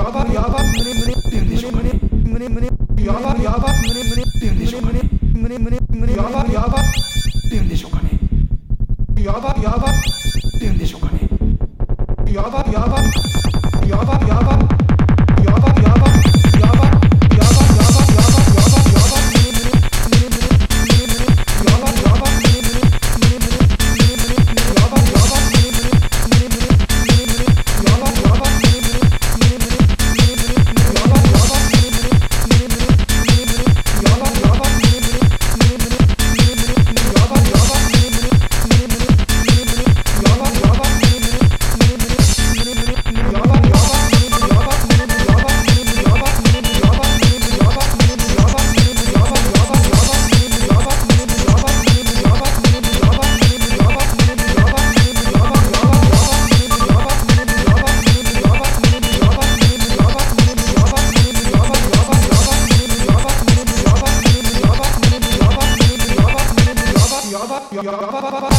やばやば胸胸って言うんでしょ胸胸胸やばやば胸胸って言うんでしょ胸胸胸胸やばやばって言うんでしょうかねやばやばって言うんでしょうかねやばやばやばやば Yo,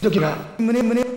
時が。胸胸